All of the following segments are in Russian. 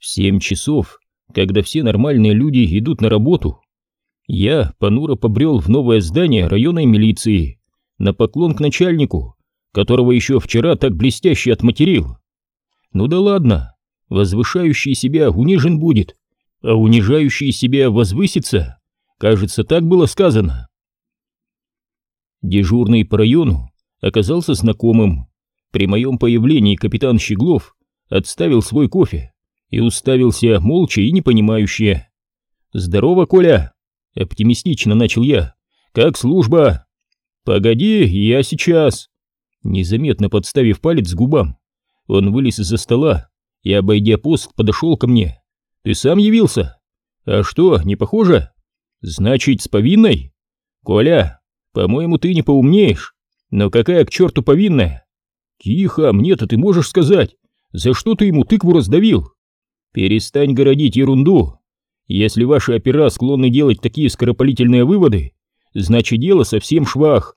В семь часов, когда все нормальные люди идут на работу, я понуро побрел в новое здание районной милиции на поклон к начальнику, которого еще вчера так блестяще отматерил. Ну да ладно, возвышающий себя унижен будет, а унижающий себя возвысится, кажется, так было сказано. Дежурный по району оказался знакомым. При моем появлении капитан Щеглов отставил свой кофе и уставился молча и непонимающе. «Здорово, Коля!» — оптимистично начал я. «Как служба?» «Погоди, я сейчас!» Незаметно подставив палец к губам, он вылез из-за стола и, обойдя пост, подошел ко мне. «Ты сам явился? А что, не похоже? Значит, с повинной? Коля, по-моему, ты не поумнеешь. Но какая к черту повинная? Тихо, мне-то ты можешь сказать, за что ты ему тыкву раздавил? Перестань городить ерунду. Если ваши опера склонны делать такие скоропалительные выводы, значит дело совсем швах.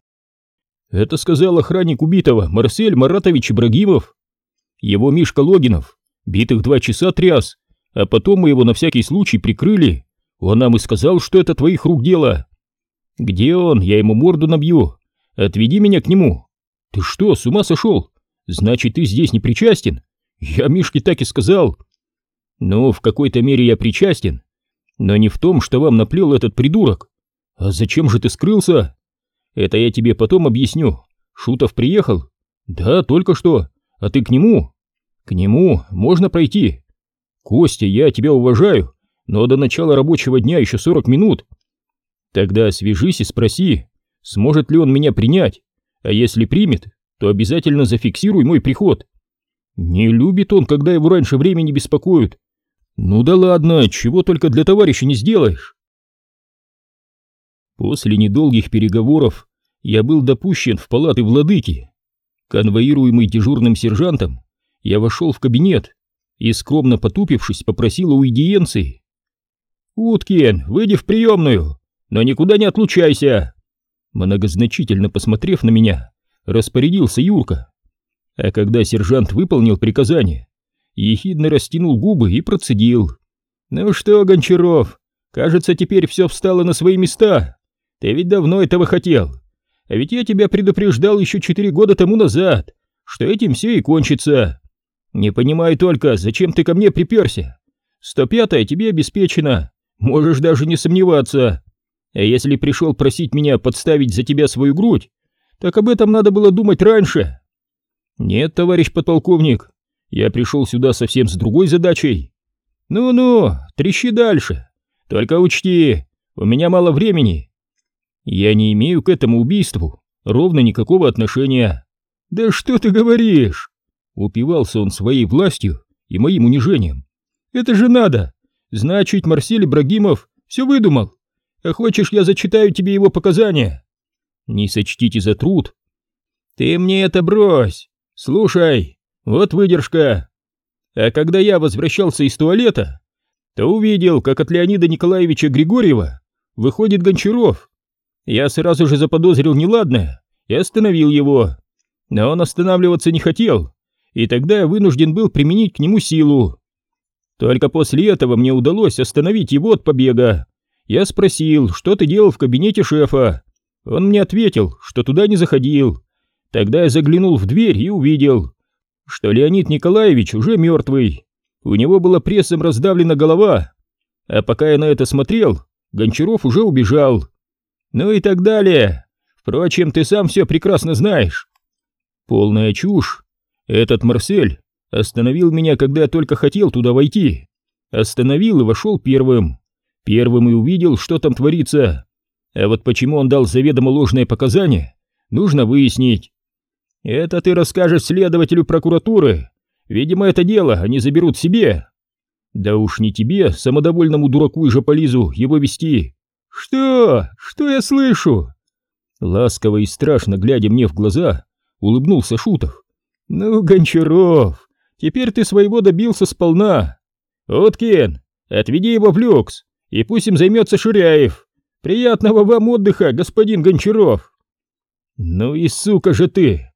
Это сказал охранник убитого Марсель Маратович Ибрагимов. Его Мишка Логинов битых два часа тряс, а потом мы его на всякий случай прикрыли. Он нам и сказал, что это твоих рук дело. Где он? Я ему морду набью. Отведи меня к нему. Ты что, с ума сошел? Значит, ты здесь не причастен? Я Мишке так и сказал. Ну, в какой-то мере я причастен, но не в том, что вам наплел этот придурок. А зачем же ты скрылся? Это я тебе потом объясню. Шутов приехал? Да, только что. А ты к нему? К нему можно пройти. Костя, я тебя уважаю, но до начала рабочего дня еще 40 минут. Тогда свяжись и спроси, сможет ли он меня принять, а если примет, то обязательно зафиксируй мой приход. Не любит он, когда его раньше времени беспокоят. Ну да ладно, чего только для товарища не сделаешь. После недолгих переговоров я был допущен в палаты владыки. Конвоируемый дежурным сержантом, я вошел в кабинет и, скромно потупившись, попросил уидиенции. «Уткин, выйди в приемную!» но никуда не отлучайся!» Многозначительно посмотрев на меня, распорядился Юрка. А когда сержант выполнил приказание, ехидно растянул губы и процедил. «Ну что, Гончаров, кажется, теперь все встало на свои места. Ты ведь давно этого хотел. А ведь я тебя предупреждал еще четыре года тому назад, что этим все и кончится. Не понимаю только, зачем ты ко мне приперся. Сто пятая тебе обеспечено, можешь даже не сомневаться. А если пришел просить меня подставить за тебя свою грудь, так об этом надо было думать раньше. Нет, товарищ подполковник, я пришел сюда совсем с другой задачей. Ну-ну, трещи дальше. Только учти, у меня мало времени. Я не имею к этому убийству ровно никакого отношения. Да что ты говоришь? Упивался он своей властью и моим унижением. Это же надо. Значит, Марсель Ибрагимов все выдумал. А хочешь, я зачитаю тебе его показания? Не сочтите за труд. Ты мне это брось. Слушай, вот выдержка. А когда я возвращался из туалета, то увидел, как от Леонида Николаевича Григорьева выходит Гончаров. Я сразу же заподозрил неладное и остановил его. Но он останавливаться не хотел, и тогда я вынужден был применить к нему силу. Только после этого мне удалось остановить его от побега. Я спросил, что ты делал в кабинете шефа. Он мне ответил, что туда не заходил. Тогда я заглянул в дверь и увидел, что Леонид Николаевич уже мертвый. У него была прессом раздавлена голова. А пока я на это смотрел, Гончаров уже убежал. Ну и так далее. Впрочем, ты сам все прекрасно знаешь. Полная чушь. Этот Марсель остановил меня, когда я только хотел туда войти. Остановил и вошел первым. Первым и увидел, что там творится. А вот почему он дал заведомо ложные показания, нужно выяснить. Это ты расскажешь следователю прокуратуры. Видимо, это дело они заберут себе. Да уж не тебе, самодовольному дураку и жополизу, его вести. Что? Что я слышу? Ласково и страшно глядя мне в глаза, улыбнулся Шутов. Ну, Гончаров, теперь ты своего добился сполна. Уткин, отведи его в люкс, и пусть им займется Ширяев. Приятного вам отдыха, господин Гончаров. Ну и сука же ты.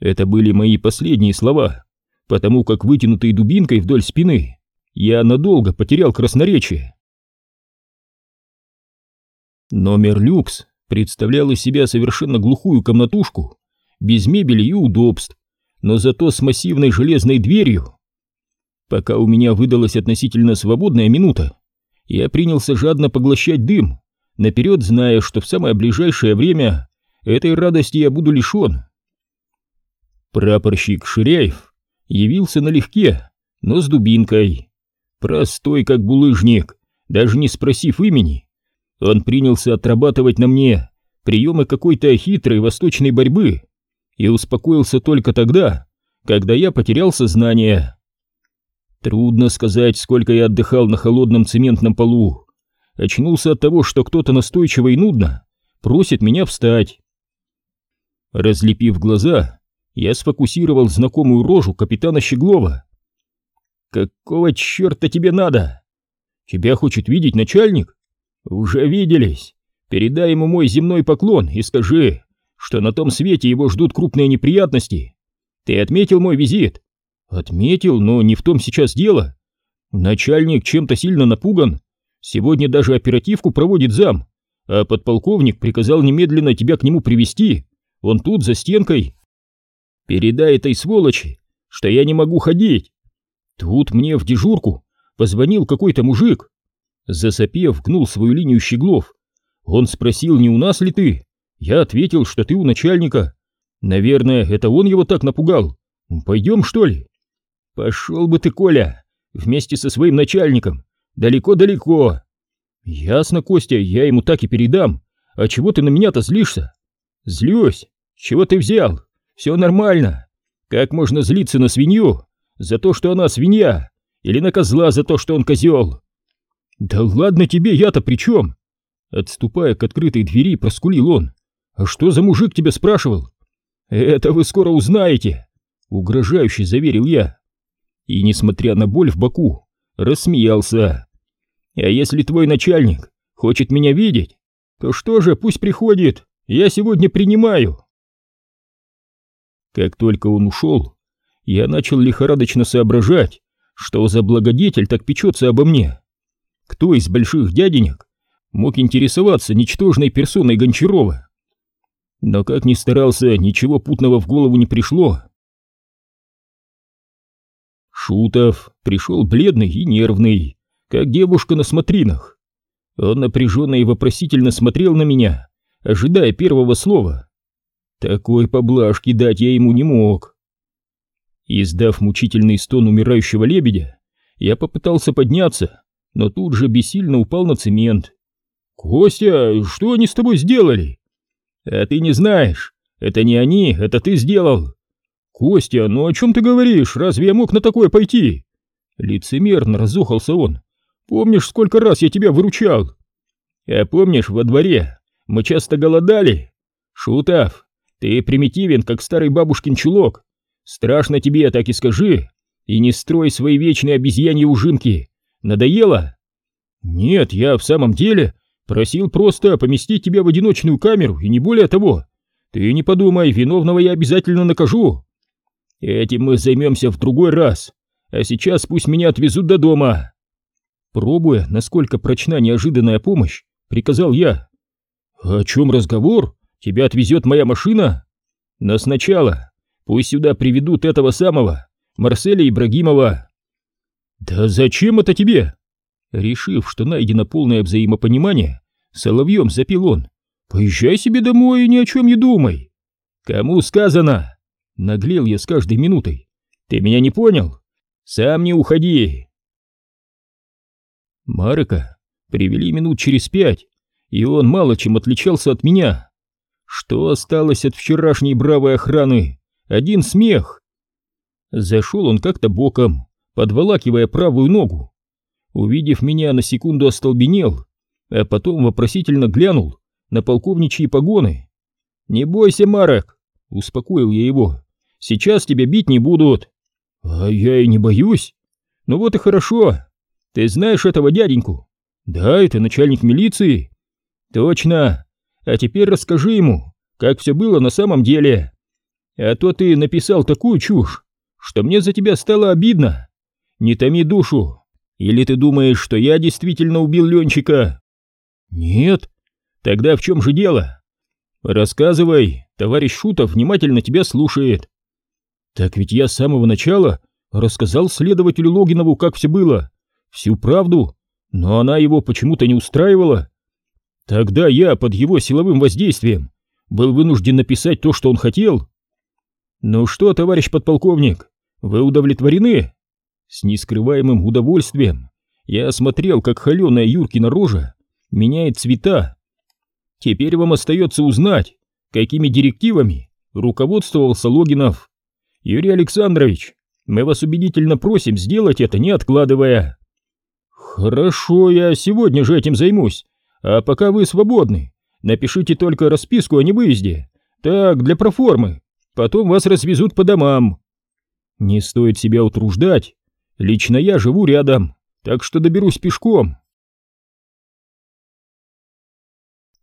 Это были мои последние слова, потому как вытянутой дубинкой вдоль спины я надолго потерял красноречие. Номер люкс представлял из себя совершенно глухую комнатушку, без мебели и удобств, но зато с массивной железной дверью. Пока у меня выдалась относительно свободная минута, я принялся жадно поглощать дым, наперед зная, что в самое ближайшее время этой радости я буду лишен. Прапорщик Ширяев явился налегке, но с дубинкой. Простой, как булыжник, даже не спросив имени. Он принялся отрабатывать на мне приемы какой-то хитрой восточной борьбы и успокоился только тогда, когда я потерял сознание. Трудно сказать, сколько я отдыхал на холодном цементном полу. Очнулся от того, что кто-то настойчиво и нудно просит меня встать. Разлепив глаза, я сфокусировал знакомую рожу капитана Щеглова. «Какого черта тебе надо? Тебя хочет видеть начальник? Уже виделись. Передай ему мой земной поклон и скажи, что на том свете его ждут крупные неприятности. Ты отметил мой визит?» «Отметил, но не в том сейчас дело. Начальник чем-то сильно напуган. Сегодня даже оперативку проводит зам, а подполковник приказал немедленно тебя к нему привести. Он тут, за стенкой. Передай этой сволочи, что я не могу ходить. Тут мне в дежурку позвонил какой-то мужик. Засопев, гнул свою линию щеглов. Он спросил, не у нас ли ты. Я ответил, что ты у начальника. Наверное, это он его так напугал. Пойдем, что ли? Пошел бы ты, Коля, вместе со своим начальником. Далеко-далеко. Ясно, Костя, я ему так и передам. А чего ты на меня-то злишься? Злюсь. Чего ты взял? Все нормально. Как можно злиться на свинью за то, что она свинья? Или на козла за то, что он козел? Да ладно тебе, я-то при чем? Отступая к открытой двери, проскулил он. А что за мужик тебя спрашивал? Это вы скоро узнаете, угрожающе заверил я. И, несмотря на боль в боку, рассмеялся. А если твой начальник хочет меня видеть, то что же, пусть приходит, я сегодня принимаю. Как только он ушел, я начал лихорадочно соображать, что за благодетель так печется обо мне. Кто из больших дяденек мог интересоваться ничтожной персоной Гончарова? Но как ни старался, ничего путного в голову не пришло. Шутов пришел бледный и нервный, как девушка на смотринах. Он напряженно и вопросительно смотрел на меня, ожидая первого слова. Такой поблажки дать я ему не мог. Издав мучительный стон умирающего лебедя, я попытался подняться, но тут же бессильно упал на цемент. «Костя, что они с тобой сделали?» «А ты не знаешь. Это не они, это ты сделал. «Костя, ну о чем ты говоришь? Разве я мог на такое пойти?» Лицемерно разухался он. «Помнишь, сколько раз я тебя выручал?» «А помнишь, во дворе мы часто голодали?» «Шутов, ты примитивен, как старый бабушкин чулок. Страшно тебе, так и скажи. И не строй свои вечные обезьяньи ужинки. Надоело?» «Нет, я в самом деле просил просто поместить тебя в одиночную камеру, и не более того. Ты не подумай, виновного я обязательно накажу. Этим мы займемся в другой раз, а сейчас пусть меня отвезут до дома. Пробуя, насколько прочна неожиданная помощь, приказал я. О чем разговор? Тебя отвезет моя машина? Но сначала пусть сюда приведут этого самого, Марселя Ибрагимова. Да зачем это тебе? Решив, что найдено полное взаимопонимание, соловьем запил он. Поезжай себе домой и ни о чем не думай. Кому сказано? Наглел я с каждой минутой. Ты меня не понял? Сам не уходи. Марка привели минут через пять, и он мало чем отличался от меня. Что осталось от вчерашней бравой охраны? Один смех. Зашел он как-то боком, подволакивая правую ногу. Увидев меня, на секунду остолбенел, а потом вопросительно глянул на полковничьи погоны. «Не бойся, Марок!» — успокоил я его. Сейчас тебя бить не будут. А я и не боюсь. Ну вот и хорошо. Ты знаешь этого дяденьку? Да, это начальник милиции. Точно. А теперь расскажи ему, как все было на самом деле. А то ты написал такую чушь, что мне за тебя стало обидно. Не томи душу. Или ты думаешь, что я действительно убил Ленчика? Нет. Тогда в чем же дело? Рассказывай, товарищ Шутов внимательно тебя слушает. Так ведь я с самого начала рассказал следователю Логинову, как все было, всю правду, но она его почему-то не устраивала. Тогда я под его силовым воздействием был вынужден написать то, что он хотел. Ну что, товарищ подполковник, вы удовлетворены? С нескрываемым удовольствием я смотрел, как холеная Юркина рожа меняет цвета. Теперь вам остается узнать, какими директивами руководствовался Логинов. Юрий Александрович, мы вас убедительно просим сделать это, не откладывая. Хорошо, я сегодня же этим займусь. А пока вы свободны, напишите только расписку о невыезде. Так, для проформы. Потом вас развезут по домам. Не стоит себя утруждать. Лично я живу рядом, так что доберусь пешком.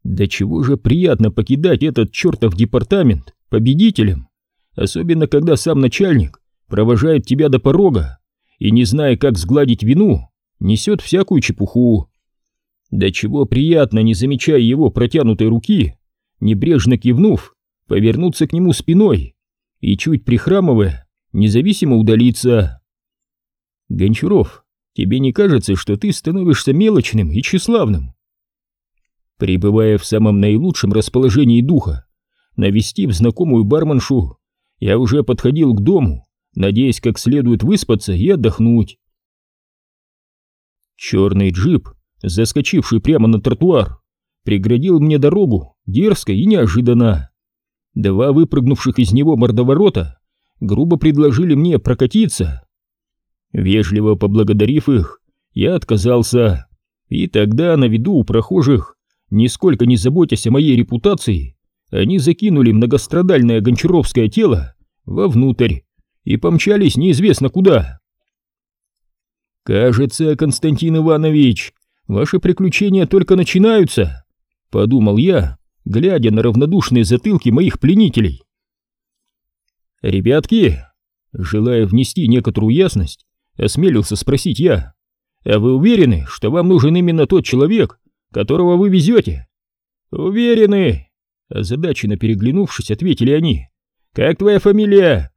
Да чего же приятно покидать этот чертов департамент победителем, особенно когда сам начальник провожает тебя до порога и, не зная, как сгладить вину, несет всякую чепуху. Да чего приятно, не замечая его протянутой руки, небрежно кивнув, повернуться к нему спиной и, чуть прихрамывая, независимо удалиться. Гончаров, тебе не кажется, что ты становишься мелочным и тщеславным? Пребывая в самом наилучшем расположении духа, навестив знакомую барменшу, я уже подходил к дому, надеясь как следует выспаться и отдохнуть. Черный джип, заскочивший прямо на тротуар, преградил мне дорогу дерзко и неожиданно. Два выпрыгнувших из него мордоворота грубо предложили мне прокатиться. Вежливо поблагодарив их, я отказался, и тогда на виду у прохожих, нисколько не заботясь о моей репутации, они закинули многострадальное гончаровское тело вовнутрь и помчались неизвестно куда. «Кажется, Константин Иванович, ваши приключения только начинаются», — подумал я, глядя на равнодушные затылки моих пленителей. «Ребятки», желая внести некоторую ясность, осмелился спросить я, «а вы уверены, что вам нужен именно тот человек, которого вы везете?» «Уверены», озадаченно переглянувшись, ответили они. «Как твоя фамилия?»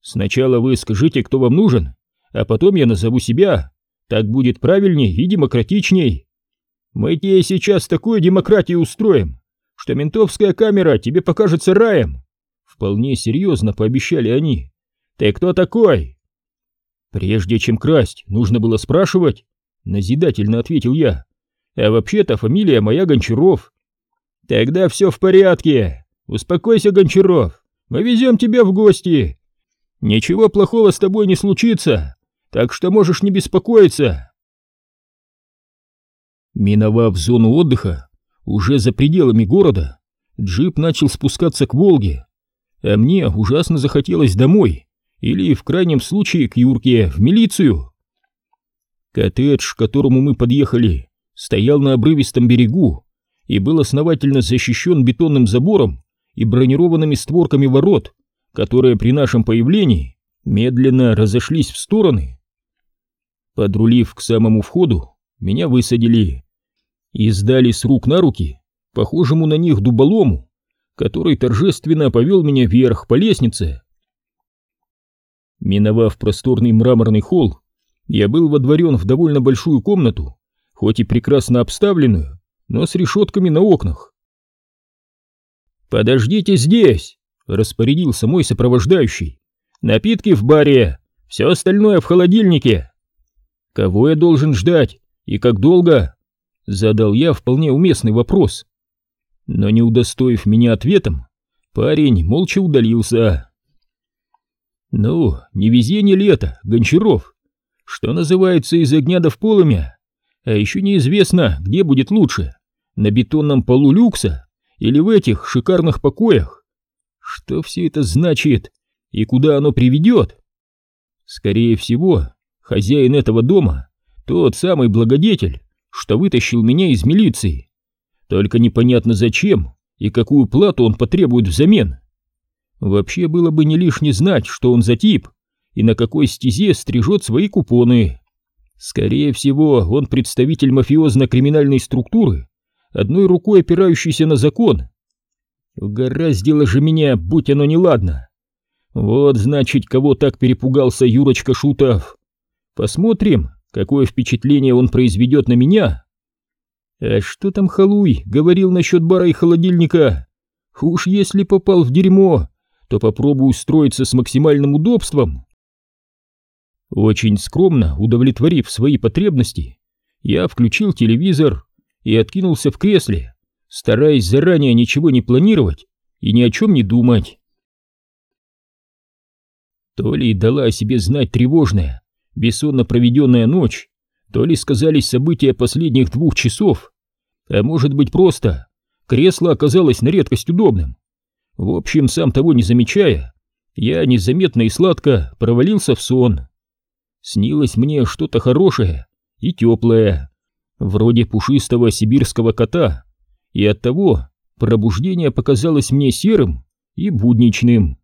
«Сначала вы скажите, кто вам нужен, а потом я назову себя. Так будет правильней и демократичней. Мы тебе сейчас такую демократию устроим, что ментовская камера тебе покажется раем. Вполне серьезно пообещали они. Ты кто такой? Прежде чем красть, нужно было спрашивать, назидательно ответил я. А вообще-то фамилия моя Гончаров. Тогда все в порядке. Успокойся, Гончаров. Мы везем тебя в гости. Ничего плохого с тобой не случится, так что можешь не беспокоиться. Миновав зону отдыха, уже за пределами города, джип начал спускаться к Волге, а мне ужасно захотелось домой, или в крайнем случае к Юрке, в милицию. Коттедж, к которому мы подъехали, стоял на обрывистом берегу и был основательно защищен бетонным забором и бронированными створками ворот, которые при нашем появлении медленно разошлись в стороны. Подрулив к самому входу, меня высадили и сдали с рук на руки, похожему на них дуболому, который торжественно повел меня вверх по лестнице. Миновав просторный мраморный холл, я был водворен в довольно большую комнату, хоть и прекрасно обставленную, но с решетками на окнах. «Подождите здесь!» распорядился мой сопровождающий. «Напитки в баре, все остальное в холодильнике». «Кого я должен ждать и как долго?» Задал я вполне уместный вопрос. Но не удостоив меня ответом, парень молча удалился. «Ну, не везение лето, Гончаров. Что называется, из огня до в полымя. А еще неизвестно, где будет лучше, на бетонном полу люкса или в этих шикарных покоях. Что все это значит и куда оно приведет? Скорее всего, хозяин этого дома тот самый благодетель, что вытащил меня из милиции. Только непонятно зачем и какую плату он потребует взамен. Вообще было бы не лишне знать, что он за тип и на какой стезе стрижет свои купоны. Скорее всего, он представитель мафиозно-криминальной структуры, одной рукой опирающийся на закон. Угораздило же меня, будь оно неладно. Вот, значит, кого так перепугался Юрочка Шутов. Посмотрим, какое впечатление он произведет на меня. А что там Халуй говорил насчет бара и холодильника? Уж если попал в дерьмо, то попробую устроиться с максимальным удобством. Очень скромно удовлетворив свои потребности, я включил телевизор и откинулся в кресле, стараясь заранее ничего не планировать и ни о чем не думать. То ли дала о себе знать тревожная, бессонно проведенная ночь, то ли сказались события последних двух часов, а может быть просто кресло оказалось на редкость удобным. В общем, сам того не замечая, я незаметно и сладко провалился в сон. Снилось мне что-то хорошее и теплое, вроде пушистого сибирского кота, и оттого пробуждение показалось мне серым и будничным.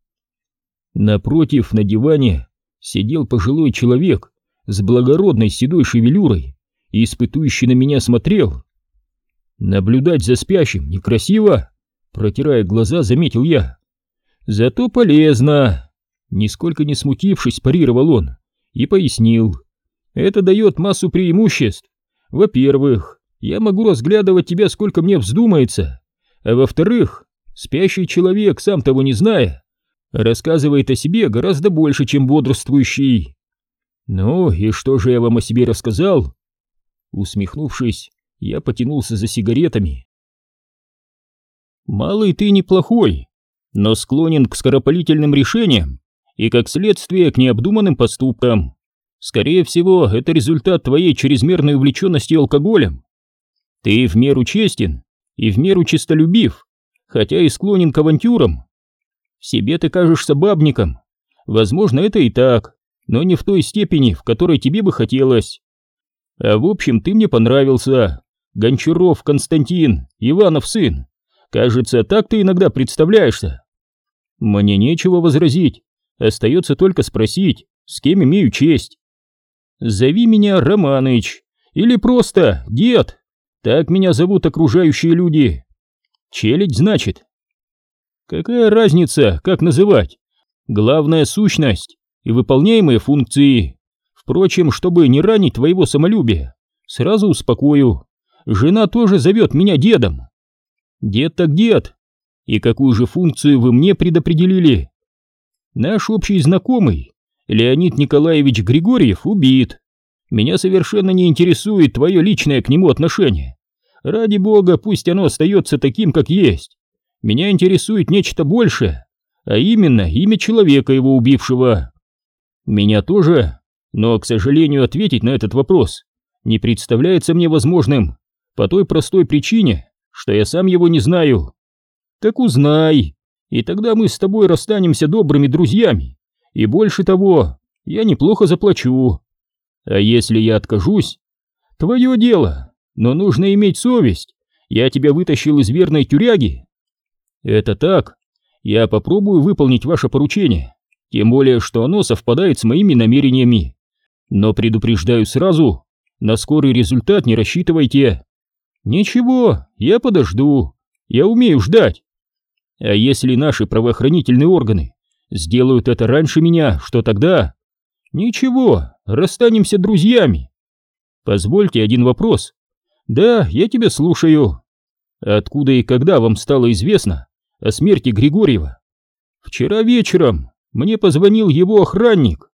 Напротив, на диване, сидел пожилой человек с благородной седой шевелюрой и испытующий на меня смотрел. Наблюдать за спящим некрасиво, протирая глаза, заметил я. Зато полезно. Нисколько не смутившись, парировал он и пояснил. Это дает массу преимуществ. Во-первых, я могу разглядывать тебя сколько мне вздумается, а во-вторых, спящий человек, сам того не зная, рассказывает о себе гораздо больше, чем бодрствующий. Ну и что же я вам о себе рассказал? Усмехнувшись, я потянулся за сигаретами. Малый ты неплохой, но склонен к скоропалительным решениям и, как следствие, к необдуманным поступкам. Скорее всего, это результат твоей чрезмерной увлеченности алкоголем. Ты в меру честен и в меру честолюбив, хотя и склонен к авантюрам. Себе ты кажешься бабником. Возможно, это и так, но не в той степени, в которой тебе бы хотелось. А в общем, ты мне понравился. Гончаров Константин, Иванов сын. Кажется, так ты иногда представляешься. Мне нечего возразить. Остается только спросить, с кем имею честь. Зови меня Романыч, или просто дед. Так меня зовут окружающие люди. Челядь, значит. Какая разница, как называть? Главная сущность и выполняемые функции. Впрочем, чтобы не ранить твоего самолюбия, сразу успокою. Жена тоже зовет меня дедом. Дед так дед. И какую же функцию вы мне предопределили? Наш общий знакомый, Леонид Николаевич Григорьев, убит. Меня совершенно не интересует твое личное к нему отношение. Ради бога, пусть оно остается таким, как есть. Меня интересует нечто большее, а именно имя человека, его убившего. Меня тоже, но, к сожалению, ответить на этот вопрос не представляется мне возможным по той простой причине, что я сам его не знаю. Так узнай, и тогда мы с тобой расстанемся добрыми друзьями, и больше того, я неплохо заплачу. А если я откажусь? Твое дело, но нужно иметь совесть. Я тебя вытащил из верной тюряги, «Это так. Я попробую выполнить ваше поручение, тем более, что оно совпадает с моими намерениями. Но предупреждаю сразу, на скорый результат не рассчитывайте. Ничего, я подожду. Я умею ждать. А если наши правоохранительные органы сделают это раньше меня, что тогда? Ничего, расстанемся друзьями. Позвольте один вопрос. Да, я тебя слушаю. Откуда и когда вам стало известно, о смерти Григорьева. Вчера вечером мне позвонил его охранник.